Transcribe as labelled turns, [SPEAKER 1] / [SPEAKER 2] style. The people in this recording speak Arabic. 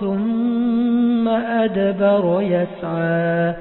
[SPEAKER 1] ثم أدبر يسعى.